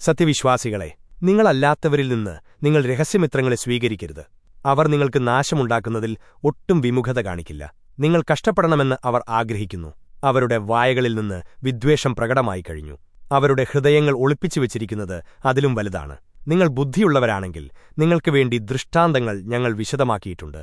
സത്യവിശ്വാസികളെ നിങ്ങളല്ലാത്തവരിൽ നിന്ന് നിങ്ങൾ രഹസ്യമിത്രങ്ങളെ സ്വീകരിക്കരുത്. അവർ നിങ്ങൾക്ക് നാശമുണ്ടാക്കുന്നതിൽ ഒട്ടും വിമുഖത കാണിക്കില്ല. നിങ്ങൾ കഷ്ടപ്പെടണമെന്ന് അവർ ആഗ്രഹിക്കുന്നു. അവരുടെ വായകളിൽ നിന്ന് വിദ്വേഷം പ്രകടമായി കഴിഞ്ഞു. അവരുടെ ഹൃദയങ്ങൾ ഒളിപ്പിച്ചു വച്ചിരിക്കുന്നത് അതിലും വലുതാണ്. നിങ്ങൾ ബുദ്ധിയുള്ളവരാണെങ്കിൽ നിങ്ങൾക്ക് വേണ്ടി ദൃഷ്ടാന്തങ്ങൾ ഞങ്ങൾ വിശദമാക്കിയിട്ടുണ്ട്.